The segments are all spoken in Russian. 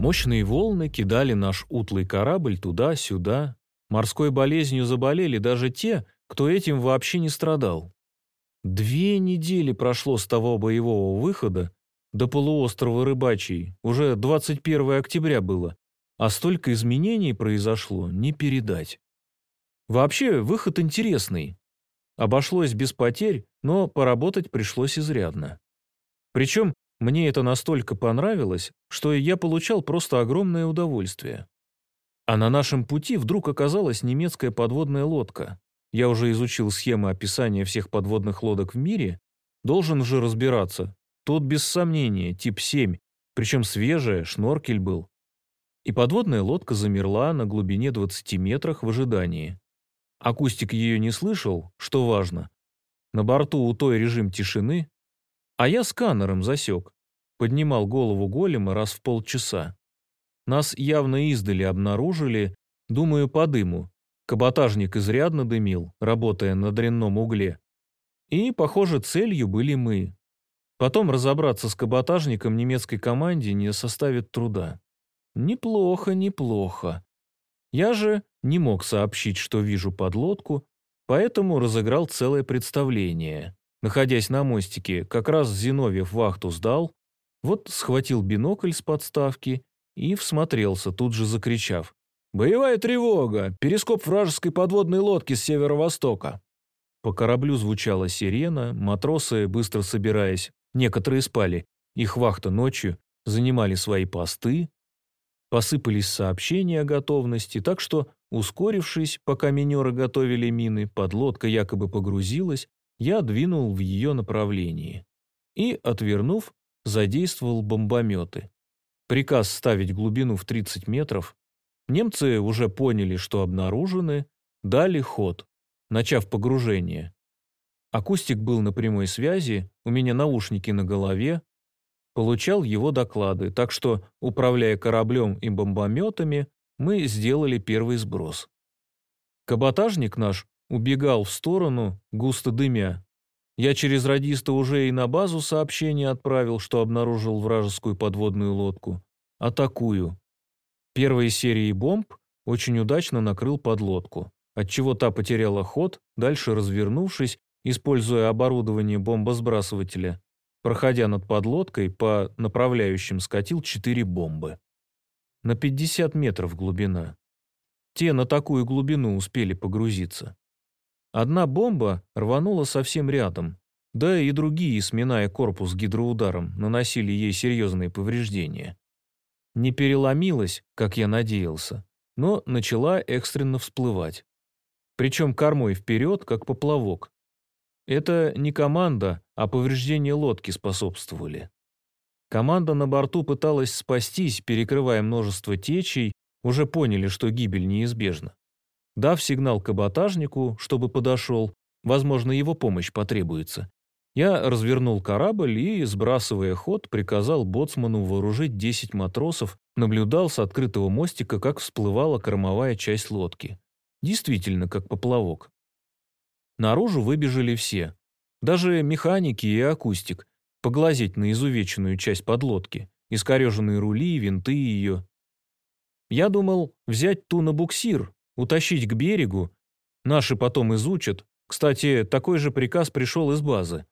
Мощные волны кидали наш утлый корабль туда-сюда. Морской болезнью заболели даже те, кто этим вообще не страдал. Две недели прошло с того боевого выхода до полуострова Рыбачий, уже 21 октября было, а столько изменений произошло, не передать. Вообще, выход интересный. Обошлось без потерь, но поработать пришлось изрядно. Причем мне это настолько понравилось, что я получал просто огромное удовольствие. А на нашем пути вдруг оказалась немецкая подводная лодка. Я уже изучил схемы описания всех подводных лодок в мире, должен же разбираться. Тут без сомнения, тип 7, причем свежая, шноркель был. И подводная лодка замерла на глубине 20 метрах в ожидании. Акустик ее не слышал, что важно. На борту у той режим тишины, а я сканером засек. Поднимал голову голема раз в полчаса. Нас явно издали обнаружили, думаю, по дыму. Каботажник изрядно дымил, работая на дрянном угле. И, похоже, целью были мы. Потом разобраться с каботажником немецкой команде не составит труда. Неплохо, неплохо. Я же не мог сообщить, что вижу подлодку, поэтому разыграл целое представление. Находясь на мостике, как раз Зиновьев вахту сдал, вот схватил бинокль с подставки и всмотрелся, тут же закричав. «Боевая тревога! Перископ вражеской подводной лодки с северо-востока!» По кораблю звучала сирена, матросы, быстро собираясь, некоторые спали, их вахта ночью, занимали свои посты, посыпались сообщения о готовности, так что, ускорившись, пока минеры готовили мины, подлодка якобы погрузилась, я двинул в ее направлении и, отвернув, задействовал бомбометы. Приказ ставить глубину в 30 метров. Немцы уже поняли, что обнаружены, дали ход, начав погружение. Акустик был на прямой связи, у меня наушники на голове, получал его доклады, так что, управляя кораблем и бомбометами, мы сделали первый сброс. Каботажник наш убегал в сторону, густо дымя. Я через радиста уже и на базу сообщение отправил, что обнаружил вражескую подводную лодку. Атакую. Первой серией бомб очень удачно накрыл подлодку, отчего та потеряла ход, дальше развернувшись, используя оборудование бомбосбрасывателя, проходя над подлодкой, по направляющим скатил четыре бомбы. На 50 метров глубина. Те на такую глубину успели погрузиться. Одна бомба рванула совсем рядом, да и другие, сминая корпус гидроударом, наносили ей серьезные повреждения. Не переломилась, как я надеялся, но начала экстренно всплывать. Причем кормой вперед, как поплавок. Это не команда, а повреждения лодки способствовали. Команда на борту пыталась спастись, перекрывая множество течей, уже поняли, что гибель неизбежна. Дав сигнал каботажнику, чтобы подошел, возможно, его помощь потребуется, я развернул корабль и, сбрасывая ход, приказал боцману вооружить 10 матросов, наблюдал с открытого мостика, как всплывала кормовая часть лодки. Действительно, как поплавок. Наружу выбежали все. Даже механики и акустик. Поглазеть на изувеченную часть подлодки, искореженные рули, винты ее. Я думал взять ту на буксир, утащить к берегу. Наши потом изучат. Кстати, такой же приказ пришел из базы.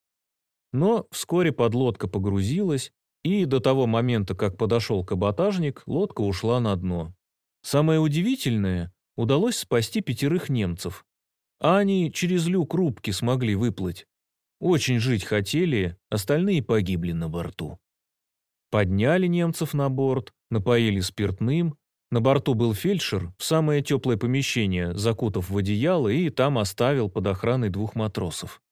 Но вскоре подлодка погрузилась, и до того момента, как подошел каботажник, лодка ушла на дно. Самое удивительное, удалось спасти пятерых немцев. А они через люк рубки смогли выплыть. Очень жить хотели, остальные погибли на борту. Подняли немцев на борт, напоили спиртным, на борту был фельдшер, в самое теплое помещение, закутав в одеяло, и там оставил под охраной двух матросов.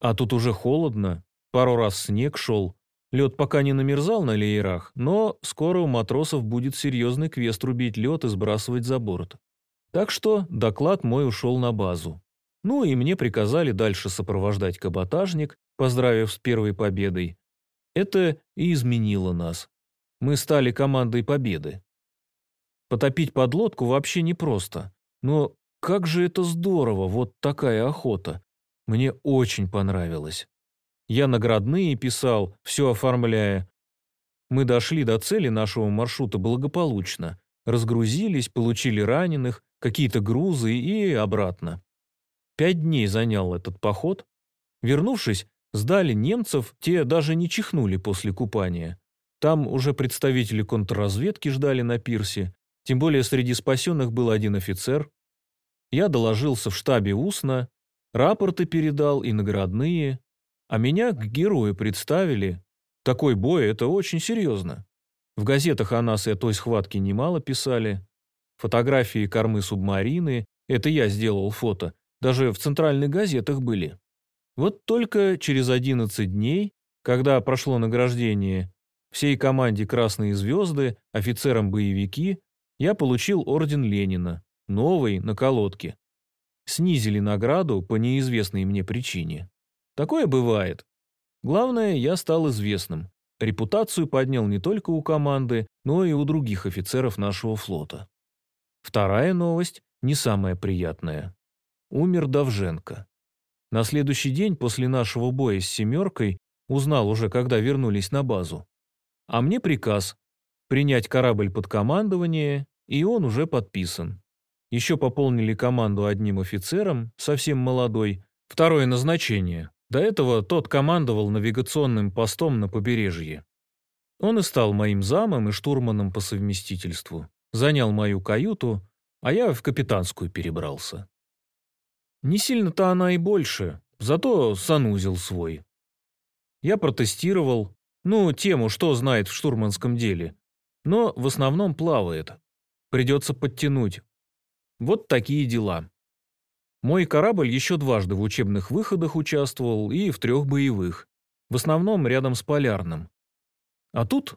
А тут уже холодно, пару раз снег шел, лед пока не намерзал на леерах, но скоро у матросов будет серьезный квест рубить лед и сбрасывать за борт. Так что доклад мой ушел на базу. Ну и мне приказали дальше сопровождать каботажник, поздравив с первой победой. Это и изменило нас. Мы стали командой победы. Потопить подлодку вообще непросто. Но как же это здорово, вот такая охота. Мне очень понравилось. Я наградные писал, все оформляя. Мы дошли до цели нашего маршрута благополучно. Разгрузились, получили раненых, какие-то грузы и обратно. Пять дней занял этот поход. Вернувшись, сдали немцев, те даже не чихнули после купания. Там уже представители контрразведки ждали на пирсе, тем более среди спасенных был один офицер. Я доложился в штабе устно, рапорты передал и наградные, а меня к герою представили. Такой бой – это очень серьезно. В газетах о нас и о той схватке немало писали. Фотографии кормы субмарины – это я сделал фото, даже в центральных газетах были. Вот только через 11 дней, когда прошло награждение, всей команде «Красные звезды», офицерам боевики, я получил орден Ленина, новый, на колодке. Снизили награду по неизвестной мне причине. Такое бывает. Главное, я стал известным. Репутацию поднял не только у команды, но и у других офицеров нашего флота. Вторая новость, не самая приятная. Умер Давженко. На следующий день после нашего боя с «семеркой» узнал уже, когда вернулись на базу. А мне приказ принять корабль под командование и он уже подписан. Еще пополнили команду одним офицером, совсем молодой, второе назначение. До этого тот командовал навигационным постом на побережье. Он и стал моим замом и штурманом по совместительству. Занял мою каюту, а я в капитанскую перебрался. Не сильно-то она и больше, зато санузел свой. Я протестировал, ну, тему, что знает в штурманском деле, но в основном плавает, Придется подтянуть. Вот такие дела. Мой корабль еще дважды в учебных выходах участвовал и в трех боевых. В основном рядом с полярным. А тут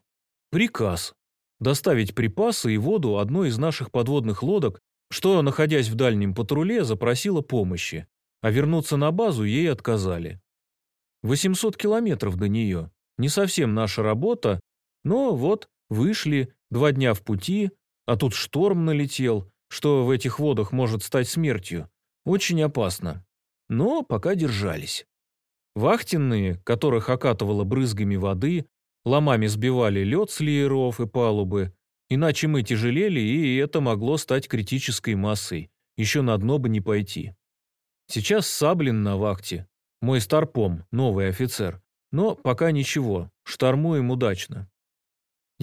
приказ. Доставить припасы и воду одной из наших подводных лодок, что, находясь в дальнем патруле, запросила помощи, а вернуться на базу ей отказали. 800 километров до нее. Не совсем наша работа, но вот вышли, два дня в пути, а тут шторм налетел, что в этих водах может стать смертью. Очень опасно. Но пока держались. Вахтенные, которых окатывало брызгами воды, ломами сбивали лед с лееров и палубы, иначе мы тяжелели, и это могло стать критической массой, еще на дно бы не пойти. Сейчас Саблин на вахте, мой старпом, новый офицер, но пока ничего, штормуем удачно.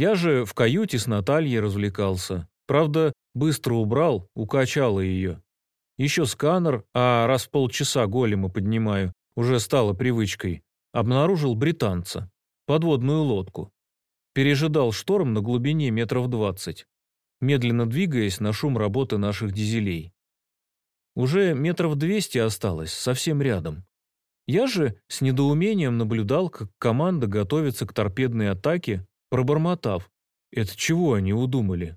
Я же в каюте с Натальей развлекался. Правда, быстро убрал, укачала ее. Еще сканер, а раз в полчаса голема поднимаю, уже стало привычкой. Обнаружил британца. Подводную лодку. Пережидал шторм на глубине метров двадцать, медленно двигаясь на шум работы наших дизелей. Уже метров двести осталось, совсем рядом. Я же с недоумением наблюдал, как команда готовится к торпедной атаке пробормотав. Это чего они удумали?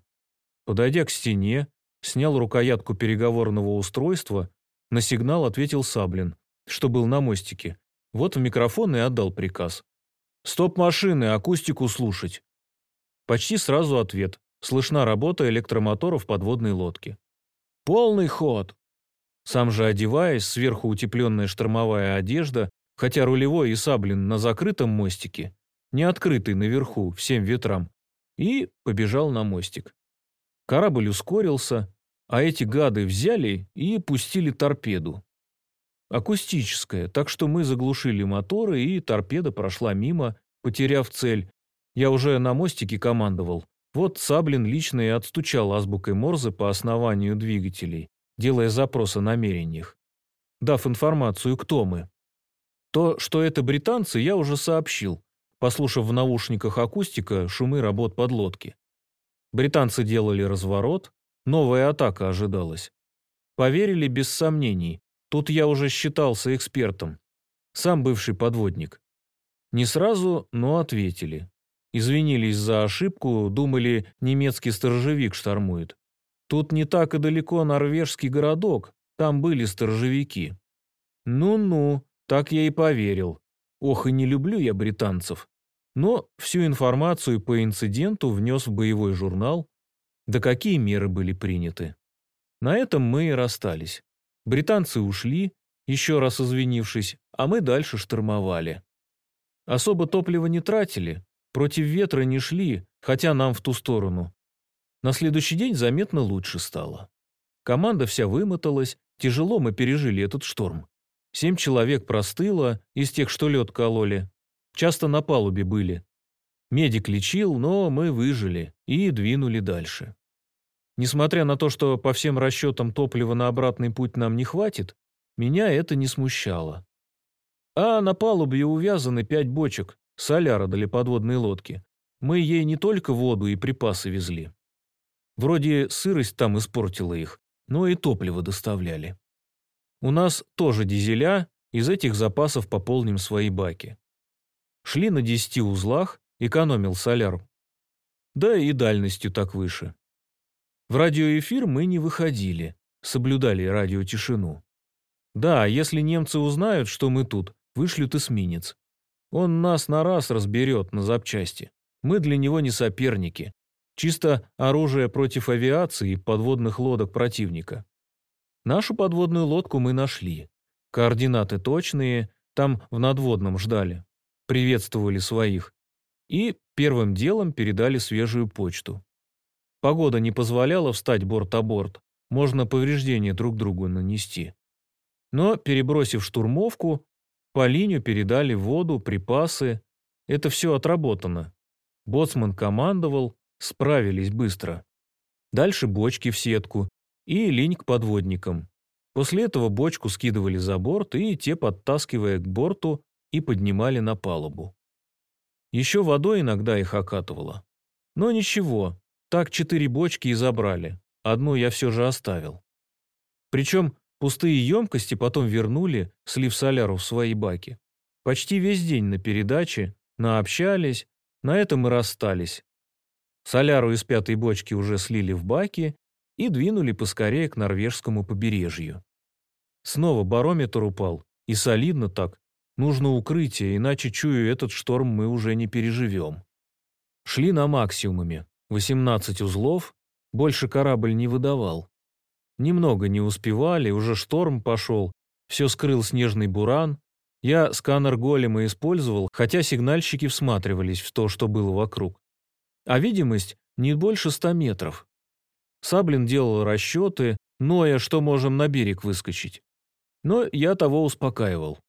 Подойдя к стене, снял рукоятку переговорного устройства, на сигнал ответил Саблин, что был на мостике. Вот в микрофон и отдал приказ. «Стоп машины, акустику слушать». Почти сразу ответ. Слышна работа электромоторов подводной лодки. «Полный ход!» Сам же одеваясь, сверху утепленная штормовая одежда, хотя рулевой и Саблин на закрытом мостике, не открытый наверху, всем ветрам, и побежал на мостик. Корабль ускорился, а эти гады взяли и пустили торпеду. Акустическая, так что мы заглушили моторы, и торпеда прошла мимо, потеряв цель. Я уже на мостике командовал. Вот Саблин лично и отстучал азбукой Морзе по основанию двигателей, делая запрос о намерениях, дав информацию, кто мы. То, что это британцы, я уже сообщил, послушав в наушниках акустика шумы работ подлодки. Британцы делали разворот, новая атака ожидалась. Поверили без сомнений, тут я уже считался экспертом. Сам бывший подводник. Не сразу, но ответили. Извинились за ошибку, думали, немецкий сторожевик штормует. Тут не так и далеко норвежский городок, там были сторожевики. Ну-ну, так я и поверил. Ох, и не люблю я британцев но всю информацию по инциденту внес в боевой журнал, да какие меры были приняты. На этом мы и расстались. Британцы ушли, еще раз извинившись, а мы дальше штурмовали. Особо топлива не тратили, Против ветра не шли, хотя нам в ту сторону. На следующий день заметно лучше стало. Команда вся вымоталась, тяжело мы пережили этот шторм. Семь человек простыло из тех, что лед кололи. Часто на палубе были. Медик лечил, но мы выжили и двинули дальше. Несмотря на то, что по всем расчетам топлива на обратный путь нам не хватит, меня это не смущало. А на палубе увязаны пять бочек, соляра для подводной лодки. Мы ей не только воду и припасы везли. Вроде сырость там испортила их, но и топливо доставляли. У нас тоже дизеля, из этих запасов пополним свои баки. Шли на десяти узлах, экономил соляр. Да и дальностью так выше. В радиоэфир мы не выходили, соблюдали радиотишину. Да, если немцы узнают, что мы тут, вышлют эсминец. Он нас на раз разберет на запчасти. Мы для него не соперники. Чисто оружие против авиации и подводных лодок противника. Нашу подводную лодку мы нашли. Координаты точные, там в надводном ждали. Приветствовали своих. И первым делом передали свежую почту. Погода не позволяла встать борт о борт, можно повреждения друг другу нанести. Но, перебросив штурмовку, по линию передали воду, припасы. Это все отработано. Боцман командовал, справились быстро. Дальше бочки в сетку, и линь к подводникам. После этого бочку скидывали за борт, и те, подтаскивая к борту, и поднимали на палубу. Еще водой иногда их окатывало. Но ничего, так четыре бочки и забрали. Одну я все же оставил. Причем пустые емкости потом вернули, слив соляру в свои баки. Почти весь день на передаче, наобщались, на этом и расстались. Соляру из пятой бочки уже слили в баки, и двинули поскорее к норвежскому побережью. Снова барометр упал, и солидно так. Нужно укрытие, иначе, чую, этот шторм мы уже не переживем. Шли на максимуме. 18 узлов, больше корабль не выдавал. Немного не успевали, уже шторм пошел, все скрыл снежный буран. Я сканер голема использовал, хотя сигнальщики всматривались в то, что было вокруг. А видимость не больше ста метров. Саблин делал расчеты, ноя, что можем на берег выскочить. Но я того успокаивал.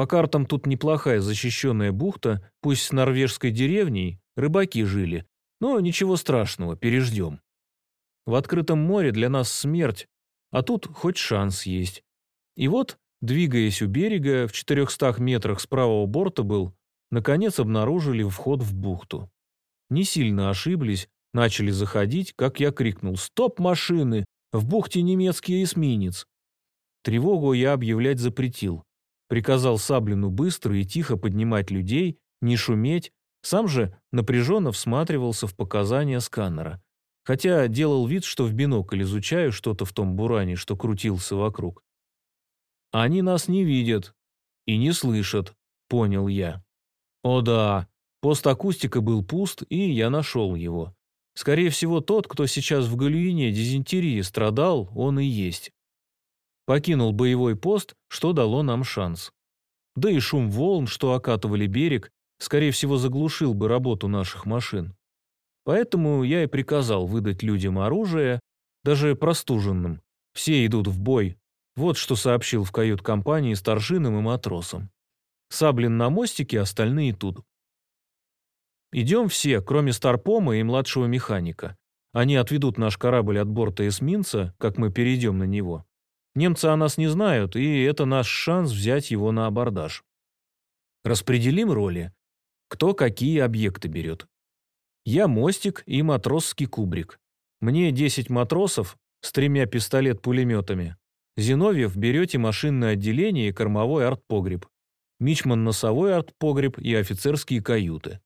По картам тут неплохая защищенная бухта, пусть с норвежской деревней, рыбаки жили, но ничего страшного, переждем. В открытом море для нас смерть, а тут хоть шанс есть. И вот, двигаясь у берега, в 400 метрах с правого борта был, наконец обнаружили вход в бухту. Не сильно ошиблись, Начали заходить, как я крикнул «Стоп, машины! В бухте немецкий эсминец!» Тревогу я объявлять запретил. Приказал Саблину быстро и тихо поднимать людей, не шуметь, сам же напряженно всматривался в показания сканера. Хотя делал вид, что в бинокль изучаю что-то в том буране, что крутился вокруг. «Они нас не видят и не слышат», — понял я. О да, пост акустика был пуст, и я нашел его. Скорее всего, тот, кто сейчас в Галюине дизентерии страдал, он и есть. Покинул боевой пост, что дало нам шанс. Да и шум волн, что окатывали берег, скорее всего, заглушил бы работу наших машин. Поэтому я и приказал выдать людям оружие, даже простуженным. Все идут в бой. Вот что сообщил в кают-компании старшинам и матросам. Саблин на мостике, остальные тут. Идем все, кроме Старпома и младшего механика. Они отведут наш корабль от борта эсминца, как мы перейдем на него. Немцы о нас не знают, и это наш шанс взять его на абордаж. Распределим роли. Кто какие объекты берет. Я мостик и матросский кубрик. Мне 10 матросов с тремя пистолет-пулеметами. Зиновьев берете машинное отделение и кормовой артпогреб. Мичман носовой артпогреб и офицерские каюты.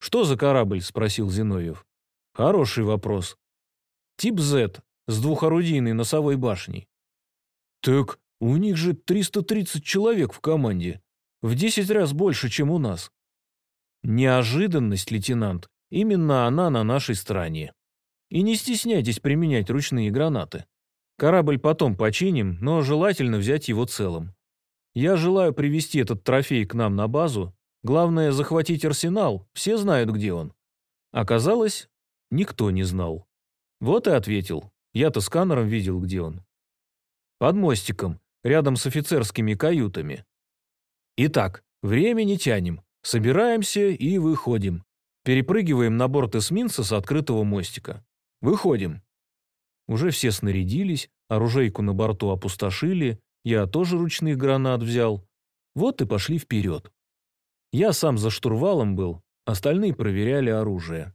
«Что за корабль?» – спросил Зиновьев. «Хороший вопрос. Тип Z с двухорудийной носовой башней». «Так у них же 330 человек в команде. В 10 раз больше, чем у нас». «Неожиданность, лейтенант. Именно она на нашей стороне. И не стесняйтесь применять ручные гранаты. Корабль потом починим, но желательно взять его целым. Я желаю привести этот трофей к нам на базу Главное захватить арсенал, все знают, где он. Оказалось, никто не знал. Вот и ответил. Я-то сканером видел, где он. Под мостиком, рядом с офицерскими каютами. Итак, время не тянем. Собираемся и выходим. Перепрыгиваем на борт эсминца с открытого мостика. Выходим. Уже все снарядились, оружейку на борту опустошили, я тоже ручных гранат взял. Вот и пошли вперед. Я сам за штурвалом был, остальные проверяли оружие.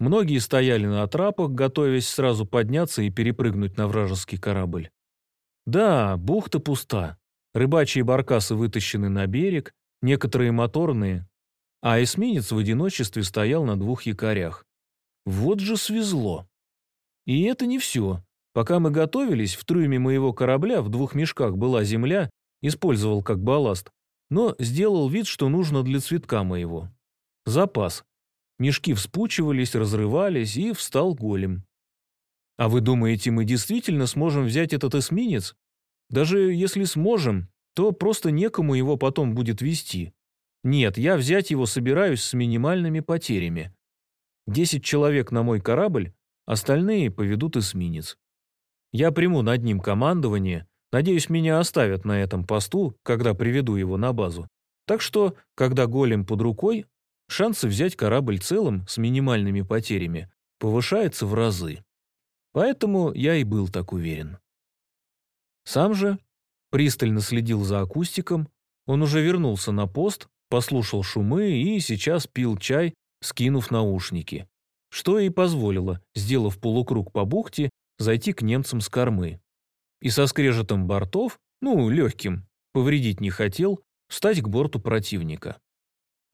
Многие стояли на трапах, готовясь сразу подняться и перепрыгнуть на вражеский корабль. Да, бухта пуста. Рыбачьи баркасы вытащены на берег, некоторые моторные, а эсминец в одиночестве стоял на двух якорях. Вот же свезло. И это не все. Пока мы готовились, в трюме моего корабля в двух мешках была земля, использовал как балласт, но сделал вид, что нужно для цветка моего. Запас. Мешки вспучивались, разрывались, и встал голем. А вы думаете, мы действительно сможем взять этот эсминец? Даже если сможем, то просто некому его потом будет вести. Нет, я взять его собираюсь с минимальными потерями. Десять человек на мой корабль, остальные поведут эсминец. Я приму над ним командование, надеюсь, меня оставят на этом посту, когда приведу его на базу. Так что, когда голем под рукой, шансы взять корабль целым с минимальными потерями повышаются в разы. Поэтому я и был так уверен. Сам же пристально следил за акустиком, он уже вернулся на пост, послушал шумы и сейчас пил чай, скинув наушники, что и позволило, сделав полукруг по бухте, зайти к немцам с кормы. И со скрежетом бортов, ну, легким, повредить не хотел, встать к борту противника.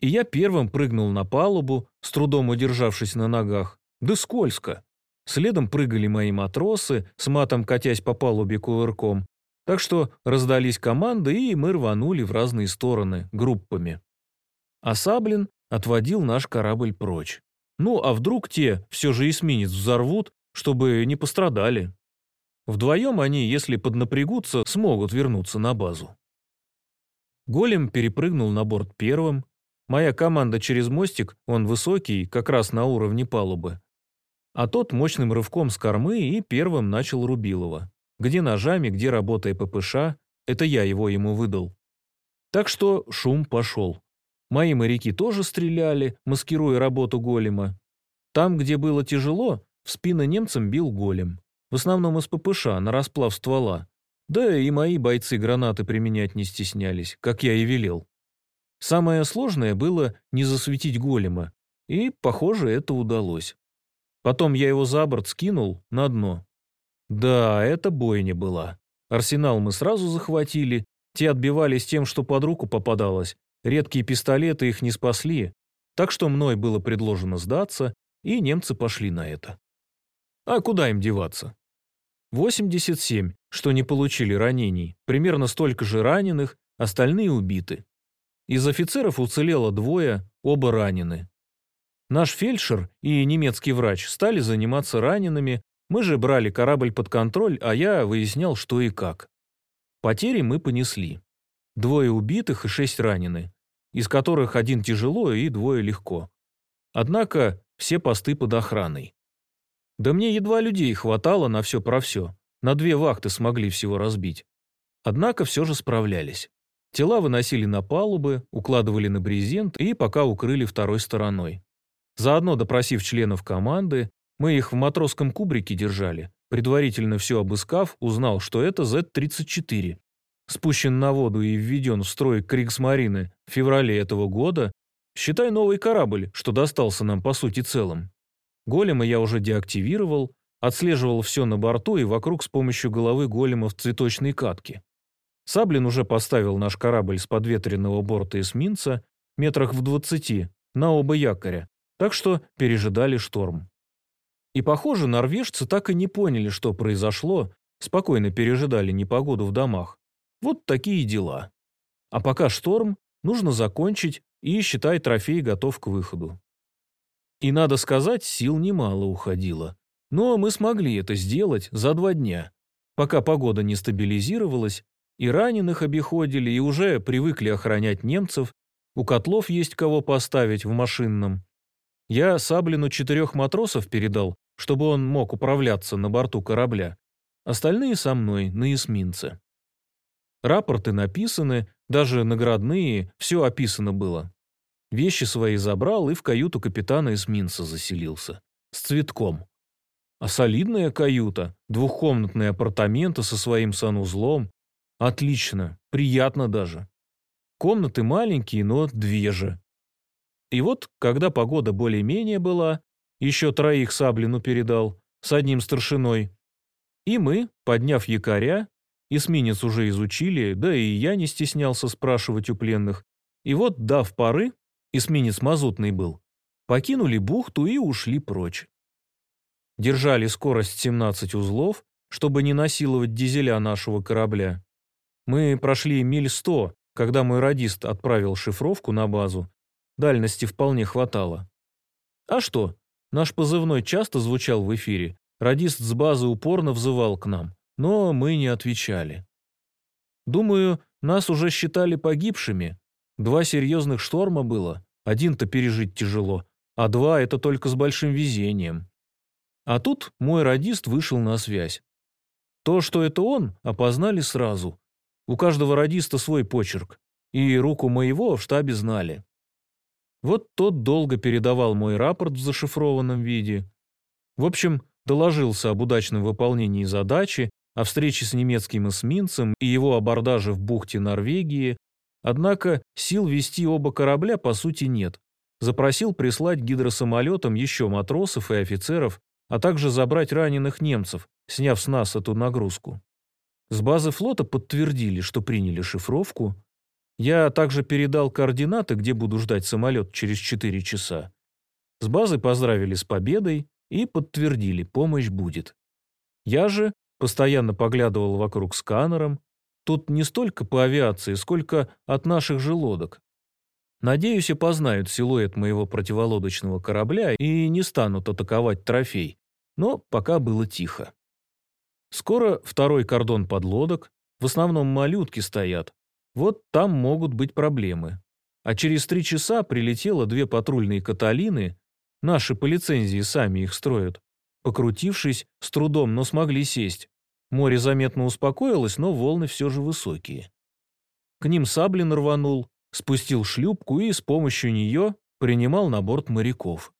И я первым прыгнул на палубу, с трудом удержавшись на ногах. Да скользко. Следом прыгали мои матросы, с матом катясь по палубе кувырком. Так что раздались команды, и мы рванули в разные стороны, группами. А Саблин отводил наш корабль прочь. Ну, а вдруг те все же эсминец взорвут чтобы не пострадали. Вдвоем они, если поднапрягутся, смогут вернуться на базу. Голем перепрыгнул на борт первым. Моя команда через мостик, он высокий, как раз на уровне палубы. А тот мощным рывком с кормы и первым начал Рубилова. Где ножами, где работая ППШ, это я его ему выдал. Так что шум пошел. Мои моряки тоже стреляли, маскируя работу голема. Там, где было тяжело, в спины немцам бил голем. В основном из ППШ, на расплав ствола. Да и мои бойцы гранаты применять не стеснялись, как я и велел. Самое сложное было не засветить голема, и, похоже, это удалось. Потом я его за борт скинул на дно. Да, это бойня была. Арсенал мы сразу захватили, те отбивались тем, что под руку попадалось, редкие пистолеты их не спасли, так что мной было предложено сдаться, и немцы пошли на это. А куда им деваться? 87, что не получили ранений, примерно столько же раненых, остальные убиты. Из офицеров уцелело двое, оба ранены. Наш фельдшер и немецкий врач стали заниматься ранеными, мы же брали корабль под контроль, а я выяснял, что и как. Потери мы понесли. Двое убитых и шесть ранены, из которых один тяжело и двое легко. Однако все посты под охраной. Да мне едва людей хватало на все про все. На две вахты смогли всего разбить. Однако все же справлялись. Тела выносили на палубы, укладывали на брезент и пока укрыли второй стороной. Заодно допросив членов команды, мы их в матросском кубрике держали. Предварительно все обыскав, узнал, что это Z-34. Спущен на воду и введен в строй Кригсмарины в феврале этого года, считай новый корабль, что достался нам по сути целым. Голема я уже деактивировал, отслеживал все на борту и вокруг с помощью головы голема в цветочной катке. Саблин уже поставил наш корабль с подветренного борта эсминца метрах в двадцати на оба якоря, так что пережидали шторм. И, похоже, норвежцы так и не поняли, что произошло, спокойно пережидали непогоду в домах. Вот такие дела. А пока шторм, нужно закончить и, считай, трофей готов к выходу. И, надо сказать, сил немало уходило. Но мы смогли это сделать за два дня, пока погода не стабилизировалась, и раненых обиходили, и уже привыкли охранять немцев, у котлов есть кого поставить в машинном. Я Саблину четырех матросов передал, чтобы он мог управляться на борту корабля. Остальные со мной на эсминце. Рапорты написаны, даже наградные, все описано было. Вещи свои забрал и в каюту капитана эсминца заселился. С цветком. А солидная каюта, двухкомнатные апартаменты со своим санузлом. Отлично, приятно даже. Комнаты маленькие, но две же. И вот, когда погода более-менее была, еще троих Саблину передал, с одним старшиной. И мы, подняв якоря, эсминец уже изучили, да и я не стеснялся спрашивать у пленных. И вот, дав пары, эсминец мазутный был, покинули бухту и ушли прочь. Держали скорость 17 узлов, чтобы не насиловать дизеля нашего корабля. Мы прошли миль 100, когда мой радист отправил шифровку на базу. Дальности вполне хватало. А что, наш позывной часто звучал в эфире, радист с базы упорно взывал к нам, но мы не отвечали. Думаю, нас уже считали погибшими. Два серьезных шторма было, один-то пережить тяжело, а два — это только с большим везением. А тут мой радист вышел на связь. То, что это он, опознали сразу. У каждого радиста свой почерк, и руку моего в штабе знали. Вот тот долго передавал мой рапорт в зашифрованном виде. В общем, доложился об удачном выполнении задачи, о встрече с немецким эсминцем и его абордаже в бухте Норвегии, однако сил вести оба корабля по сути нет. Запросил прислать гидросамолетам еще матросов и офицеров, а также забрать раненых немцев, сняв с нас эту нагрузку. С базы флота подтвердили, что приняли шифровку. Я также передал координаты, где буду ждать самолет через 4 часа. С базы поздравили с победой и подтвердили, помощь будет. Я же постоянно поглядывал вокруг сканером. Тут не столько по авиации, сколько от наших же лодок. Надеюсь, опознают силуэт моего противолодочного корабля и не станут атаковать трофей. Но пока было тихо. Скоро второй кордон подлодок, в основном малютки стоят. Вот там могут быть проблемы. А через три часа прилетело две патрульные «Каталины», наши по лицензии сами их строят. Покрутившись, с трудом, но смогли сесть. Море заметно успокоилось, но волны все же высокие. К ним Саблин рванул, спустил шлюпку и с помощью нее принимал на борт моряков.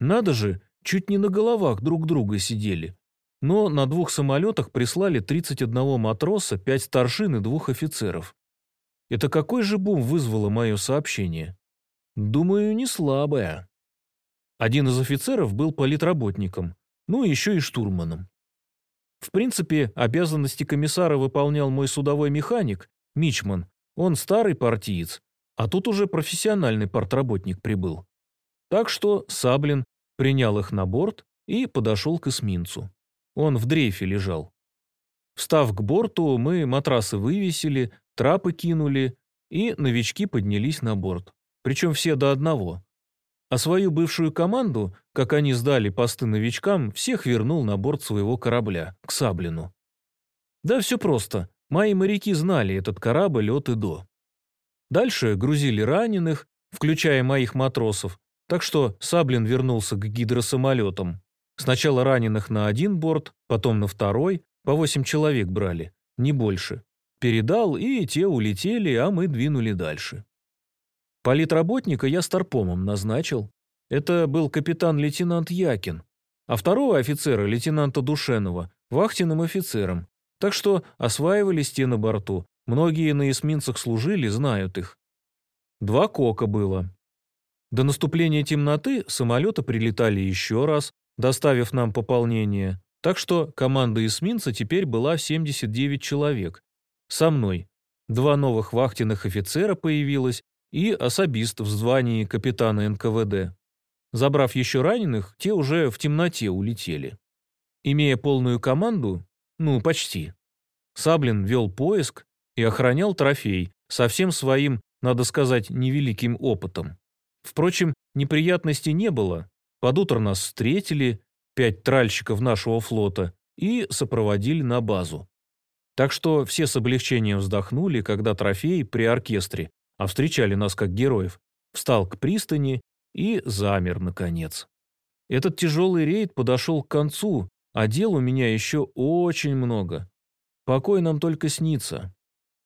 Надо же, чуть не на головах друг друга сидели, но на двух самолетах прислали 31 матроса, 5 старшин и двух офицеров. Это какой же бум вызвало мое сообщение? Думаю, не слабое. Один из офицеров был политработником, ну еще и штурманом. В принципе, обязанности комиссара выполнял мой судовой механик, Мичман. Он старый партиец, а тут уже профессиональный портработник прибыл. Так что Саблин принял их на борт и подошел к эсминцу. Он в дрейфе лежал. Встав к борту, мы матрасы вывесили, трапы кинули, и новички поднялись на борт. Причем все до одного. А свою бывшую команду, как они сдали посты новичкам, всех вернул на борт своего корабля, к Саблину. Да все просто. Мои моряки знали этот корабль от и до. Дальше грузили раненых, включая моих матросов, так что Саблин вернулся к гидросамолетам. Сначала раненых на один борт, потом на второй, по восемь человек брали, не больше. Передал, и те улетели, а мы двинули дальше. Политработника я старпомом назначил. Это был капитан-лейтенант Якин, а второго офицера, лейтенанта Душенова, вахтенным офицером. Так что осваивались те на борту. Многие на эсминцах служили, знают их. Два кока было. До наступления темноты самолеты прилетали еще раз, доставив нам пополнение, так что команда эсминца теперь была 79 человек. Со мной. Два новых вахтенных офицера появилось и особист в звании капитана НКВД. Забрав еще раненых, те уже в темноте улетели. Имея полную команду, ну, почти. Саблин вел поиск и охранял трофей со всем своим, надо сказать, невеликим опытом. Впрочем, неприятностей не было, под утро нас встретили, пять тральщиков нашего флота, и сопроводили на базу. Так что все с облегчением вздохнули, когда трофей при оркестре а встречали нас как героев, встал к пристани и замер, наконец. Этот тяжелый рейд подошел к концу, а дел у меня еще очень много. Покой нам только снится.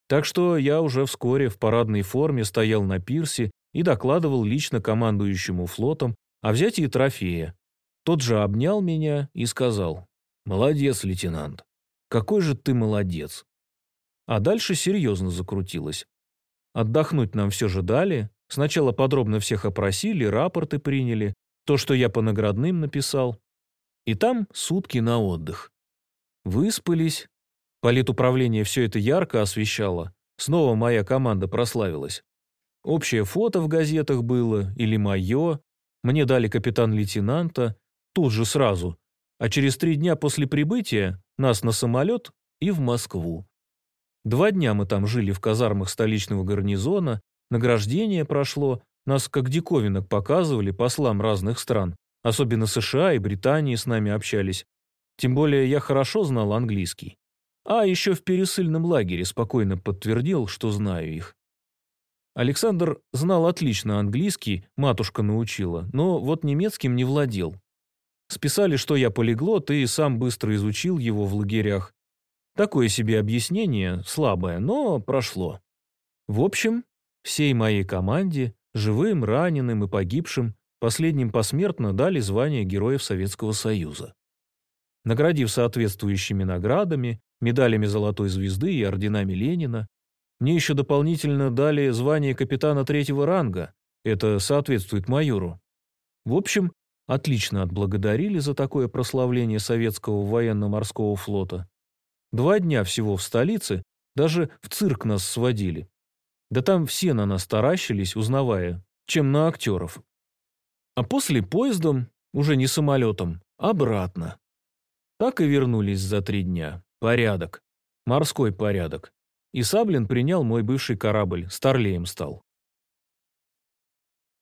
Так что я уже вскоре в парадной форме стоял на пирсе и докладывал лично командующему флотом о взятии трофея. Тот же обнял меня и сказал, «Молодец, лейтенант. Какой же ты молодец». А дальше серьезно закрутилось. Отдохнуть нам все же дали. Сначала подробно всех опросили, рапорты приняли, то, что я по наградным написал. И там сутки на отдых. Выспались. Политуправление все это ярко освещало. Снова моя команда прославилась. Общее фото в газетах было, или мое. Мне дали капитан-лейтенанта, тут же сразу. А через три дня после прибытия нас на самолет и в Москву. Два дня мы там жили в казармах столичного гарнизона, награждение прошло, нас как диковинок показывали послам разных стран. Особенно США и Британии с нами общались. Тем более я хорошо знал английский. А еще в пересыльном лагере спокойно подтвердил, что знаю их. Александр знал отлично английский, матушка научила, но вот немецким не владел. Списали, что я полиглот, и сам быстро изучил его в лагерях. Такое себе объяснение, слабое, но прошло. В общем, всей моей команде Живым, раненым и погибшим последним посмертно дали звание Героев Советского Союза. Наградив соответствующими наградами, медалями Золотой Звезды и орденами Ленина, мне еще дополнительно дали звание капитана третьего ранга, это соответствует майору. В общем, отлично отблагодарили за такое прославление советского военно-морского флота. Два дня всего в столице, даже в цирк нас сводили. Да там все на нас таращились, узнавая, чем на актеров. А после поездом, уже не самолетом, обратно. Так и вернулись за три дня. Порядок. Морской порядок. И Саблин принял мой бывший корабль, старлеем стал.